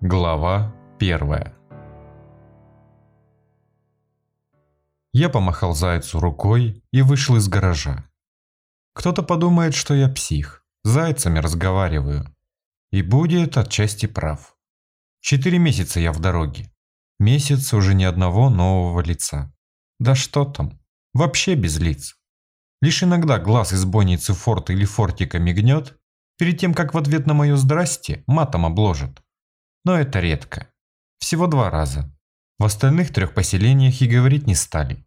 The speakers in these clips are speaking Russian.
Глава первая Я помахал зайцу рукой и вышел из гаража. Кто-то подумает, что я псих, с зайцами разговариваю. И будет отчасти прав. Четыре месяца я в дороге. Месяц уже ни одного нового лица. Да что там, вообще без лиц. Лишь иногда глаз из бойницы форта или фортика мигнет, перед тем, как в ответ на мое «здрасте» матом обложит. Но это редко. Всего два раза. В остальных трех поселениях и говорить не стали.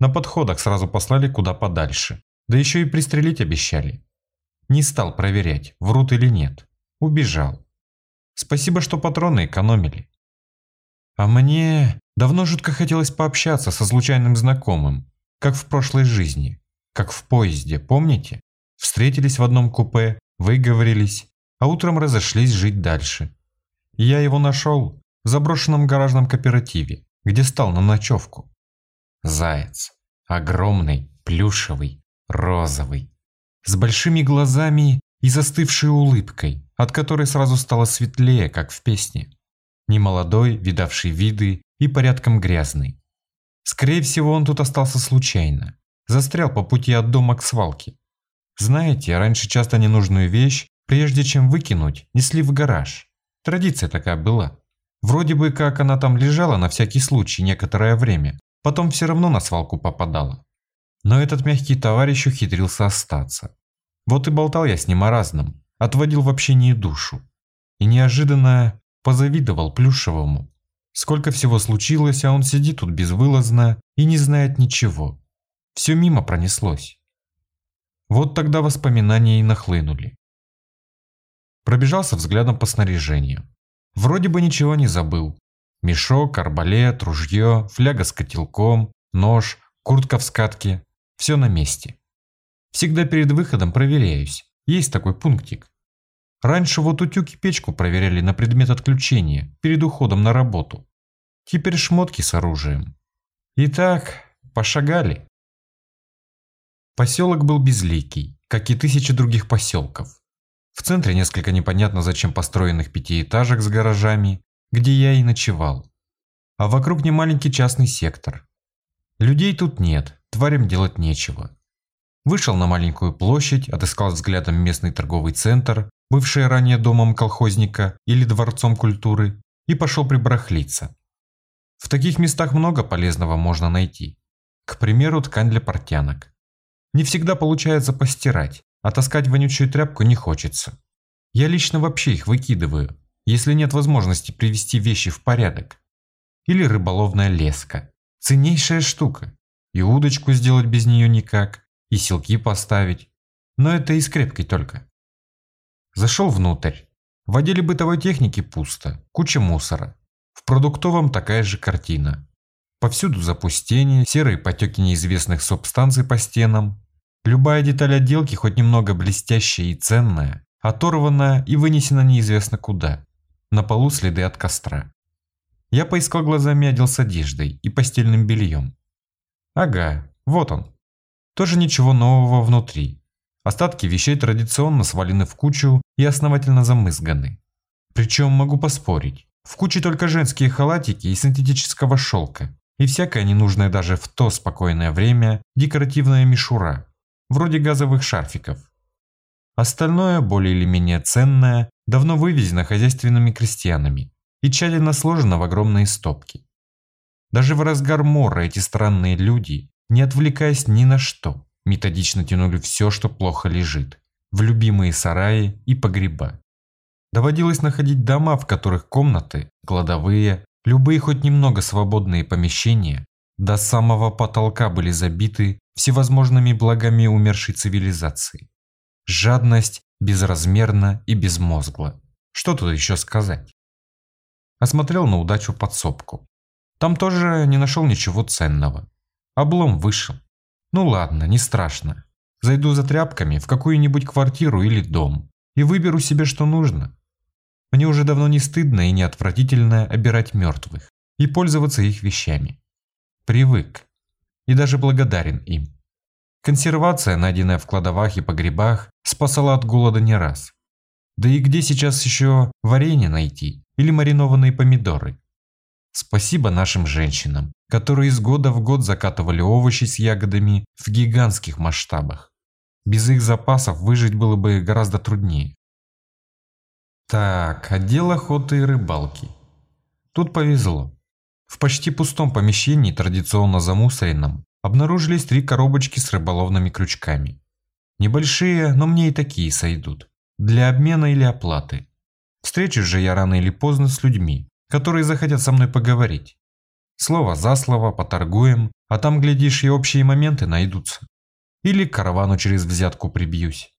На подходах сразу послали куда подальше. Да еще и пристрелить обещали. Не стал проверять, врут или нет. Убежал. Спасибо, что патроны экономили. А мне давно жутко хотелось пообщаться со случайным знакомым, как в прошлой жизни, как в поезде, помните? Встретились в одном купе, выговорились, а утром разошлись жить дальше. Я его нашел в заброшенном гаражном кооперативе, где стал на ночевку. Заяц. Огромный, плюшевый, розовый. С большими глазами и застывшей улыбкой, от которой сразу стало светлее, как в песне. Немолодой, видавший виды и порядком грязный. Скорее всего, он тут остался случайно. Застрял по пути от дома к свалке. Знаете, раньше часто ненужную вещь, прежде чем выкинуть, несли в гараж. Традиция такая была. Вроде бы как она там лежала на всякий случай некоторое время, потом все равно на свалку попадала. Но этот мягкий товарищ ухитрился остаться. Вот и болтал я с ним о разном, отводил в общении душу. И неожиданно позавидовал Плюшевому. Сколько всего случилось, а он сидит тут безвылазно и не знает ничего. Все мимо пронеслось. Вот тогда воспоминания и нахлынули. Пробежался взглядом по снаряжению. Вроде бы ничего не забыл. Мешок, арбалет, ружье, фляга с котелком, нож, куртка в скатке. Все на месте. Всегда перед выходом проверяюсь. Есть такой пунктик. Раньше вот утюг и печку проверяли на предмет отключения перед уходом на работу. Теперь шмотки с оружием. Итак, пошагали. Поселок был безликий, как и тысячи других поселков. В центре несколько непонятно зачем построенных пятиэтажек с гаражами, где я и ночевал. А вокруг не маленький частный сектор. Людей тут нет, тварям делать нечего. Вышел на маленькую площадь, отыскал взглядом местный торговый центр, бывший ранее домом колхозника или дворцом культуры, и пошел прибрахлиться. В таких местах много полезного можно найти. К примеру, ткань для портянок. Не всегда получается постирать, а таскать вонючую тряпку не хочется. Я лично вообще их выкидываю, если нет возможности привести вещи в порядок. Или рыболовная леска. Ценнейшая штука. И удочку сделать без нее никак, и силки поставить. Но это и с крепкой только. Зашел внутрь. В отделе бытовой техники пусто, куча мусора. В продуктовом такая же картина. Повсюду запустение, серые потеки неизвестных субстанций по стенам. Любая деталь отделки хоть немного блестящая и ценная, оторвана и вынесена неизвестно куда. На полу следы от костра. Я поискал глазами отдел с одеждой и постельным бельем. Ага, вот он. Тоже ничего нового внутри. Остатки вещей традиционно свалены в кучу и основательно замызганы. Причем могу поспорить, в куче только женские халатики и синтетического шелка, и всякое ненужное даже в то спокойное время декоративная мишура, вроде газовых шарфиков. Остальное, более или менее ценное, давно вывезено хозяйственными крестьянами и тщательно сложено в огромные стопки. Даже в разгар мора эти странные люди, не отвлекаясь ни на что, методично тянули все, что плохо лежит, в любимые сараи и погреба. Доводилось находить дома, в которых комнаты, кладовые, любые хоть немного свободные помещения до самого потолка были забиты всевозможными благами умершей цивилизации. Жадность безразмерна и безмозгла. Что тут еще сказать? Осмотрел на удачу подсобку. Там тоже не нашел ничего ценного. Облом вышел. Ну ладно, не страшно. Зайду за тряпками в какую-нибудь квартиру или дом и выберу себе, что нужно. Мне уже давно не стыдно и не отвратительно обирать мертвых и пользоваться их вещами. Привык. И даже благодарен им. Консервация, найденная в кладовах и погребах, спасала от голода не раз. Да и где сейчас еще варенье найти или маринованные помидоры? Спасибо нашим женщинам, которые из года в год закатывали овощи с ягодами в гигантских масштабах. Без их запасов выжить было бы гораздо труднее. Так, отдел охоты и рыбалки. Тут повезло. В почти пустом помещении, традиционно замусоренном, обнаружились три коробочки с рыболовными крючками. Небольшие, но мне и такие сойдут. Для обмена или оплаты. Встречусь же я рано или поздно с людьми, которые захотят со мной поговорить. Слово за слово, поторгуем, а там, глядишь, и общие моменты найдутся. Или к каравану через взятку прибьюсь.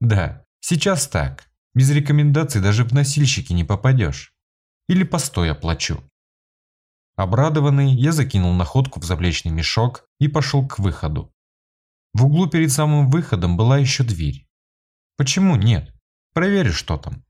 Да, сейчас так. Без рекомендаций даже в носильщики не попадешь. Или постой оплачу. Обрадованный, я закинул находку в завлечный мешок и пошел к выходу. В углу перед самым выходом была еще дверь. Почему нет? Проверю, что там.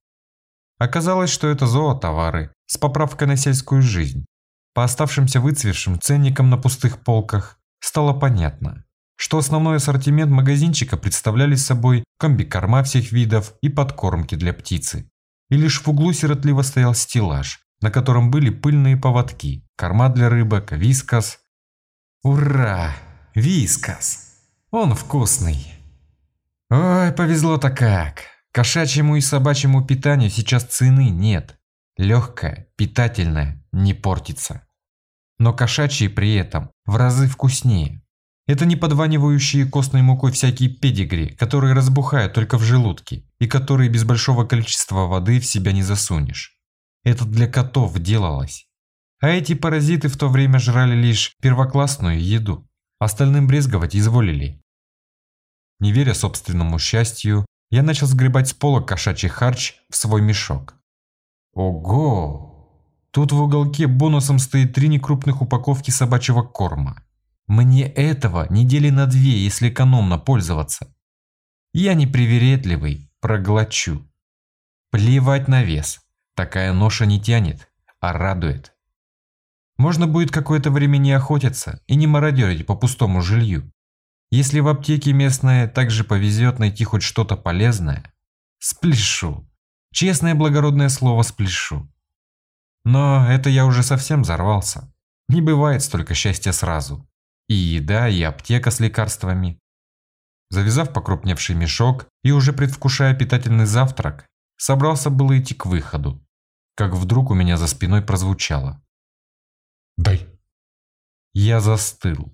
Оказалось, что это зоотовары с поправкой на сельскую жизнь. По оставшимся выцвевшим ценникам на пустых полках стало понятно, что основной ассортимент магазинчика представляли собой комбикорма всех видов и подкормки для птицы. И лишь в углу сиротливо стоял стеллаж, на котором были пыльные поводки, корма для рыбок, вискас. Ура! Вискас! Он вкусный. Ой, повезло-то как. Кошачьему и собачьему питанию сейчас цены нет. Легкое, питательное, не портится. Но кошачьи при этом в разы вкуснее. Это не подванивающие костной мукой всякие педигри, которые разбухают только в желудке и которые без большого количества воды в себя не засунешь. Это для котов делалось. А эти паразиты в то время жрали лишь первоклассную еду. Остальным брезговать изволили. Не веря собственному счастью, я начал сгребать с пола кошачий харч в свой мешок. Ого! Тут в уголке бонусом стоит три некрупных упаковки собачьего корма. Мне этого недели на две, если экономно пользоваться. Я непривередливый, проглочу. Плевать на вес. Такая ноша не тянет, а радует. Можно будет какое-то время не охотиться и не мародерить по пустому жилью. Если в аптеке местное также повезет найти хоть что-то полезное, спляшу. Честное благородное слово спляшу. Но это я уже совсем взорвался. Не бывает столько счастья сразу. И еда, и аптека с лекарствами. Завязав покрупневший мешок и уже предвкушая питательный завтрак, собрался было идти к выходу, как вдруг у меня за спиной прозвучало. «Дай». Я застыл.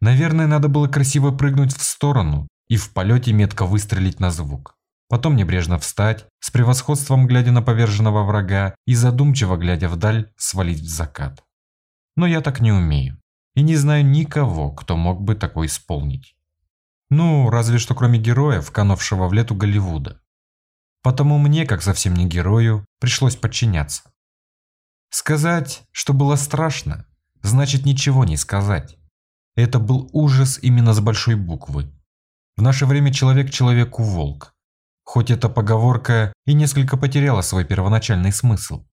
Наверное, надо было красиво прыгнуть в сторону и в полете метко выстрелить на звук. Потом небрежно встать, с превосходством глядя на поверженного врага и задумчиво глядя вдаль, свалить в закат. Но я так не умею и не знаю никого, кто мог бы такое исполнить. Ну, разве что кроме героя, вканувшего в лету Голливуда. Потому мне, как совсем не герою, пришлось подчиняться. Сказать, что было страшно, значит ничего не сказать. Это был ужас именно с большой буквы. В наше время человек человеку волк. Хоть эта поговорка и несколько потеряла свой первоначальный смысл.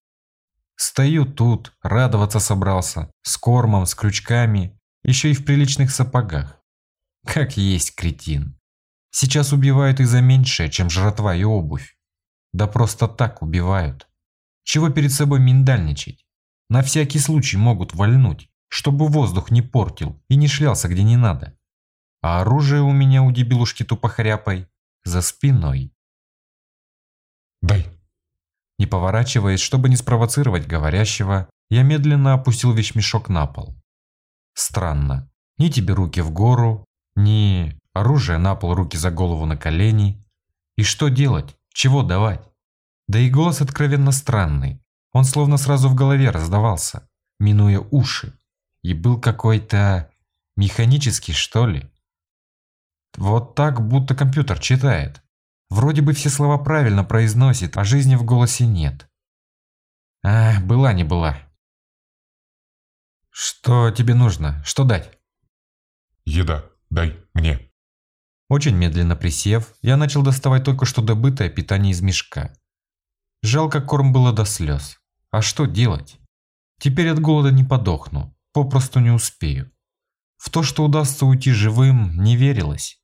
Стою тут, радоваться собрался, с кормом, с крючками, еще и в приличных сапогах. Как есть кретин. Сейчас убивают и за меньшее, чем жратва и обувь. Да просто так убивают. Чего перед собой миндальничать? На всякий случай могут вальнуть, чтобы воздух не портил и не шлялся где не надо. А оружие у меня у дебилушки тупохряпой за спиной. «Дай!» Не поворачиваясь, чтобы не спровоцировать говорящего, я медленно опустил вещмешок на пол. Странно. Ни тебе руки в гору, ни оружие на пол, руки за голову на колени. И что делать? Чего давать? Да и голос откровенно странный. Он словно сразу в голове раздавался, минуя уши. И был какой-то механический, что ли. Вот так, будто компьютер читает. Вроде бы все слова правильно произносит, а жизни в голосе нет. А, была не была. Что тебе нужно? Что дать? Еда. Дай мне. Очень медленно присев, я начал доставать только что добытое питание из мешка. Жалко корм было до слез. А что делать? Теперь от голода не подохну, попросту не успею. В то, что удастся уйти живым, не верилось.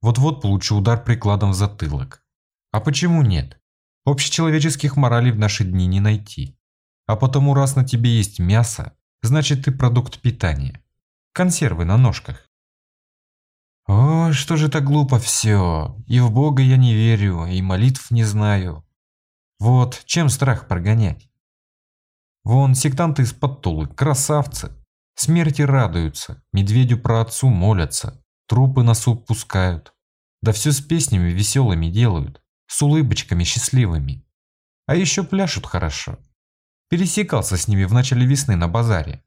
Вот-вот получу удар прикладом в затылок. А почему нет? Общечеловеческих моралей в наши дни не найти. А потому раз на тебе есть мясо, значит ты продукт питания. Консервы на ножках. О, что же так глупо все. И в Бога я не верю, и молитв не знаю. Вот, чем страх прогонять? Вон, сектанты из-под Тулы, красавцы. Смерти радуются, медведю про отцу молятся, трупы на суп пускают. Да все с песнями веселыми делают, с улыбочками счастливыми. А еще пляшут хорошо. Пересекался с ними в начале весны на базаре.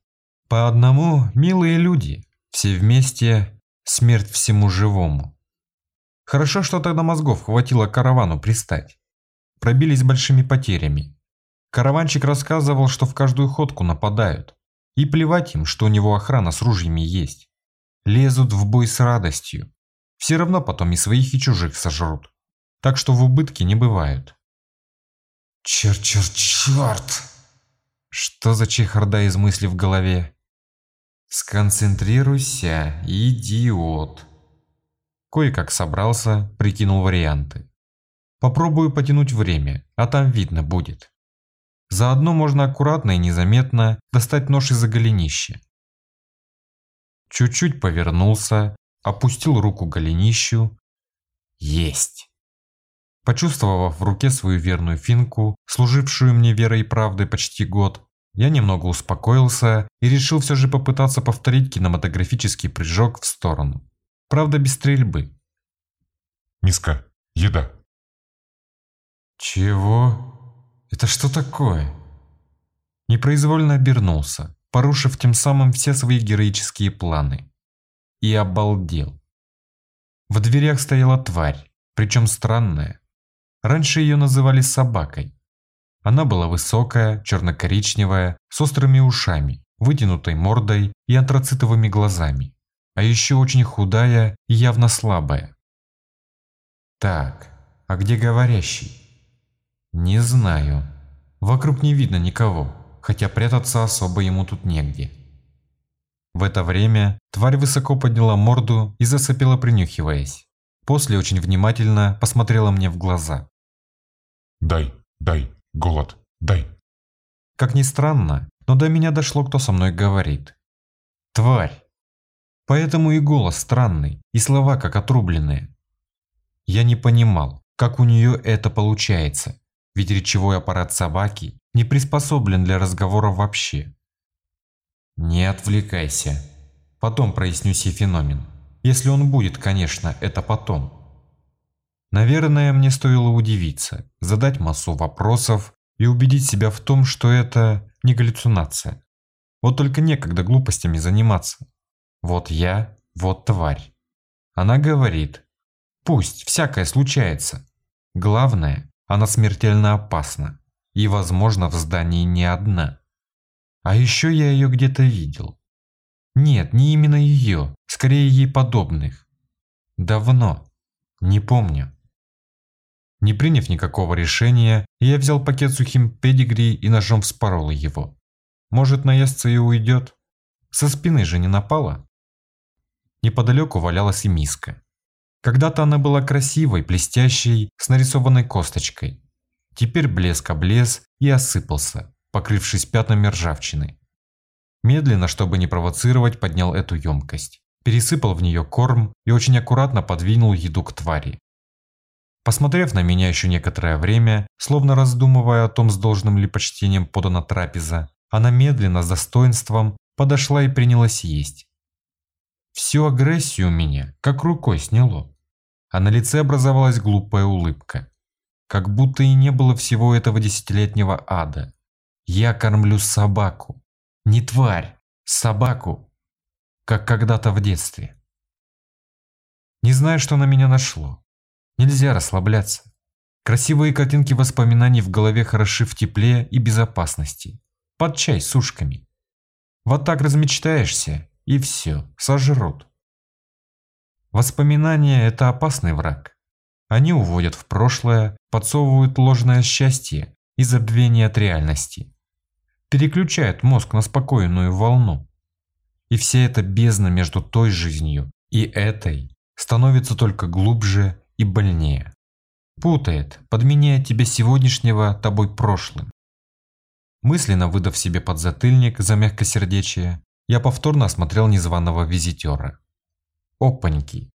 По одному милые люди, все вместе смерть всему живому. Хорошо, что тогда мозгов хватило каравану пристать. Пробились большими потерями. Караванчик рассказывал, что в каждую ходку нападают. И плевать им, что у него охрана с ружьями есть. Лезут в бой с радостью. Все равно потом и своих, и чужих сожрут. Так что в убытке не бывают. Черт, черт, черт! Что за чехарда из мысли в голове? Сконцентрируйся, идиот. Кое-как собрался, прикинул варианты. Попробую потянуть время, а там видно будет. Заодно можно аккуратно и незаметно достать нож из-за голенища. Чуть-чуть повернулся, опустил руку голенищу. Есть. Почувствовав в руке свою верную финку, служившую мне верой и правдой почти год, я немного успокоился и решил все же попытаться повторить кинематографический прыжок в сторону. Правда, без стрельбы. Миска, еда. Чего? Это что такое? Непроизвольно обернулся, порушив тем самым все свои героические планы. И обалдел. В дверях стояла тварь, причем странная. Раньше ее называли собакой. Она была высокая, черно-коричневая, с острыми ушами, вытянутой мордой и антрацитовыми глазами. А еще очень худая и явно слабая. Так, а где говорящий? Не знаю. Вокруг не видно никого, хотя прятаться особо ему тут негде. В это время тварь высоко подняла морду и засопела принюхиваясь. После очень внимательно посмотрела мне в глаза. Дай, дай, голод, дай. Как ни странно, но до меня дошло, кто со мной говорит. Тварь. Поэтому и голос странный, и слова как отрубленные. Я не понимал, как у нее это получается, ведь речевой аппарат собаки не приспособлен для разговора вообще. Не отвлекайся. Потом проясню сей феномен. Если он будет, конечно, это потом. Наверное, мне стоило удивиться, задать массу вопросов и убедить себя в том, что это не галлюцинация. Вот только некогда глупостями заниматься. Вот я, вот тварь. Она говорит, пусть всякое случается. Главное, она смертельно опасна. И, возможно, в здании не одна. А еще я ее где-то видел. Нет, не именно ее, скорее ей подобных. Давно. Не помню. Не приняв никакого решения, я взял пакет сухим педигри и ножом вспорол его. Может, наестся и уйдет? Со спины же не напала? Неподалеку валялась и миска. Когда-то она была красивой, блестящей, с нарисованной косточкой. Теперь блеск облез и осыпался, покрывшись пятнами ржавчины. Медленно, чтобы не провоцировать, поднял эту емкость. Пересыпал в нее корм и очень аккуратно подвинул еду к твари. Посмотрев на меня еще некоторое время, словно раздумывая о том, с должным ли почтением подана трапеза, она медленно, с достоинством, подошла и принялась есть. Всю агрессию меня как рукой сняло, а на лице образовалась глупая улыбка. Как будто и не было всего этого десятилетнего ада. Я кормлю собаку. Не тварь, собаку. Как когда-то в детстве. Не знаю, что на меня нашло. Нельзя расслабляться. Красивые картинки воспоминаний в голове хороши в тепле и безопасности. Под чай с ушками. Вот так размечтаешься, и все, сожрут. Воспоминания – это опасный враг. Они уводят в прошлое, подсовывают ложное счастье и забвение от реальности. Переключают мозг на спокойную волну. И вся эта бездна между той жизнью и этой становится только глубже и больнее. Путает, подменяет тебя сегодняшнего тобой прошлым. Мысленно выдав себе подзатыльник за мягкосердечие, я повторно осмотрел незваного визитера. Опаньки.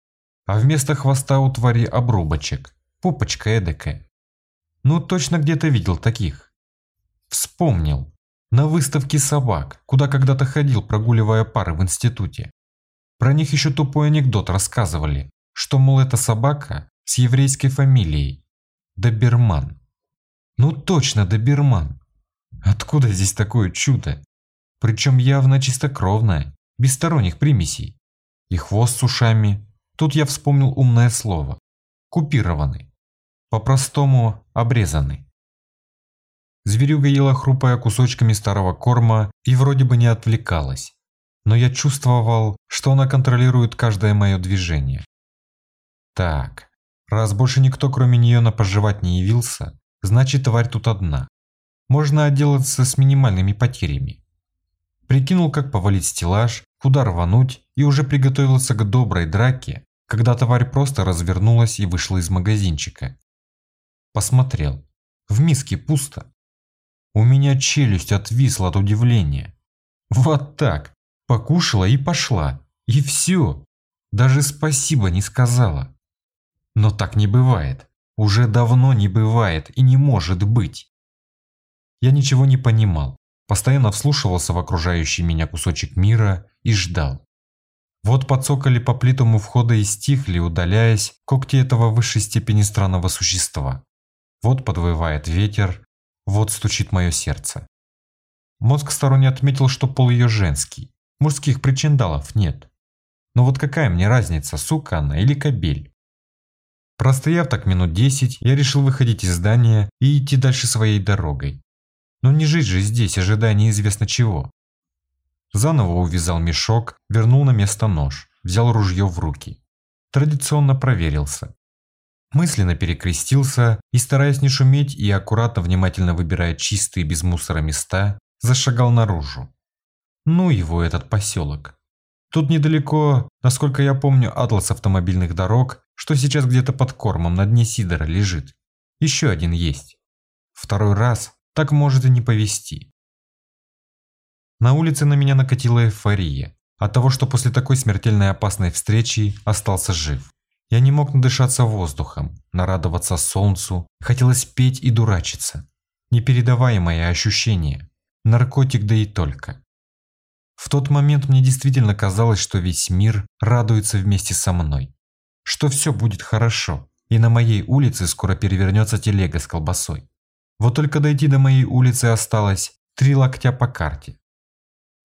А вместо хвоста у твари обрубочек, пупочка эдакая. Ну, точно где-то видел таких. Вспомнил. На выставке собак, куда когда-то ходил, прогуливая пары в институте. Про них еще тупой анекдот рассказывали, что, мол, это собака с еврейской фамилией. Доберман. Ну точно, Доберман. Откуда здесь такое чудо? Причем явно чистокровное, без сторонних примесей. И хвост с ушами. Тут я вспомнил умное слово. Купированный. По-простому обрезанный. Зверюга ела, хрупая кусочками старого корма, и вроде бы не отвлекалась. Но я чувствовал, что она контролирует каждое мое движение. Так, раз больше никто кроме нее на пожевать не явился, значит тварь тут одна. Можно отделаться с минимальными потерями. Прикинул, как повалить стеллаж, куда рвануть, и уже приготовился к доброй драке, когда тварь просто развернулась и вышла из магазинчика. Посмотрел. В миске пусто. У меня челюсть отвисла от удивления. Вот так. Покушала и пошла. И все. Даже спасибо не сказала. Но так не бывает. Уже давно не бывает и не может быть. Я ничего не понимал. Постоянно вслушивался в окружающий меня кусочек мира и ждал. Вот подсокали по плитам у входа и стихли, удаляясь, когти этого высшей степени странного существа. Вот подвывает ветер, вот стучит мое сердце. Мозг сторонне отметил, что пол ее женский. Мужских причиндалов нет. Но вот какая мне разница, сука она или кобель? Простояв так минут десять, я решил выходить из здания и идти дальше своей дорогой. Но не жить же здесь, ожидая неизвестно чего. Заново увязал мешок, вернул на место нож, взял ружье в руки. Традиционно проверился. Мысленно перекрестился и, стараясь не шуметь и аккуратно внимательно выбирая чистые без мусора места, зашагал наружу. Ну его этот поселок. Тут недалеко, насколько я помню, атлас автомобильных дорог, что сейчас где-то под кормом на дне Сидора лежит. Еще один есть. Второй раз так может и не повезти. На улице на меня накатила эйфория от того, что после такой смертельной опасной встречи остался жив. Я не мог надышаться воздухом, нарадоваться солнцу, хотелось петь и дурачиться. Непередаваемое ощущение. Наркотик да и только. В тот момент мне действительно казалось, что весь мир радуется вместе со мной. Что все будет хорошо, и на моей улице скоро перевернется телега с колбасой. Вот только дойти до моей улицы осталось три локтя по карте.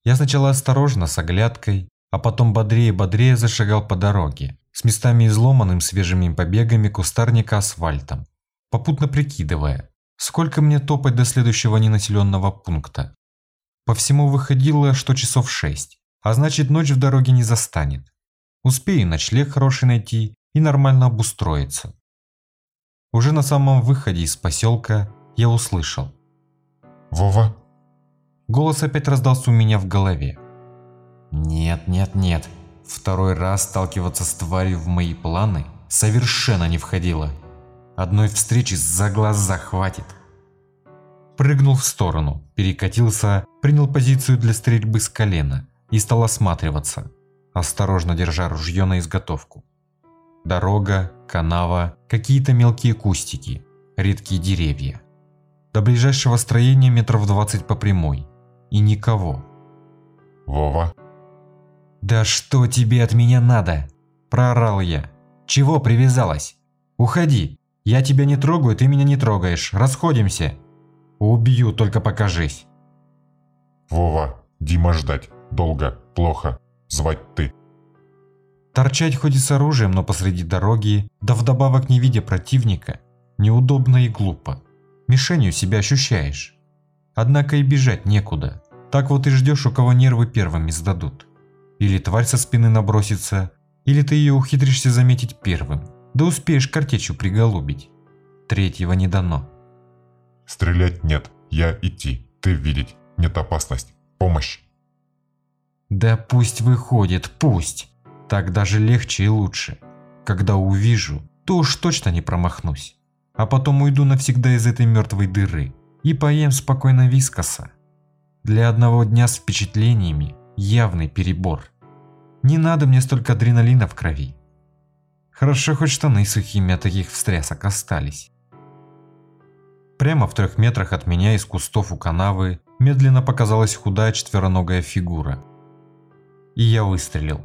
Я сначала осторожно, с оглядкой, а потом бодрее-бодрее зашагал по дороге, с местами изломанным свежими побегами кустарника асфальтом, попутно прикидывая, сколько мне топать до следующего ненаселенного пункта. По всему выходило, что часов шесть, а значит ночь в дороге не застанет. Успею ночлег хороший найти и нормально обустроиться. Уже на самом выходе из поселка я услышал. Вова? Голос опять раздался у меня в голове. Нет, нет, нет. Второй раз сталкиваться с тварью в мои планы совершенно не входило. Одной встречи за глаза хватит прыгнул в сторону, перекатился, принял позицию для стрельбы с колена и стал осматриваться, осторожно держа ружье на изготовку. Дорога, канава, какие-то мелкие кустики, редкие деревья. До ближайшего строения метров 20 по прямой. И никого. Вова? «Да что тебе от меня надо?» – проорал я. «Чего привязалась? Уходи! Я тебя не трогаю, ты меня не трогаешь. Расходимся!» Убью, только покажись. Вова, Дима ждать. Долго, плохо. Звать ты. Торчать хоть и с оружием, но посреди дороги, да вдобавок не видя противника, неудобно и глупо. Мишенью себя ощущаешь. Однако и бежать некуда. Так вот и ждешь, у кого нервы первыми сдадут. Или тварь со спины набросится, или ты ее ухитришься заметить первым, да успеешь картечью приголубить. Третьего не дано. Стрелять нет, я идти, ты видеть, нет опасность, помощь. Да пусть выходит, пусть. Так даже легче и лучше. Когда увижу, то уж точно не промахнусь. А потом уйду навсегда из этой мертвой дыры и поем спокойно вискоса. Для одного дня с впечатлениями явный перебор. Не надо мне столько адреналина в крови. Хорошо хоть штаны сухими от таких встрясок остались. Прямо в трех метрах от меня из кустов у канавы медленно показалась худая четвероногая фигура. И я выстрелил.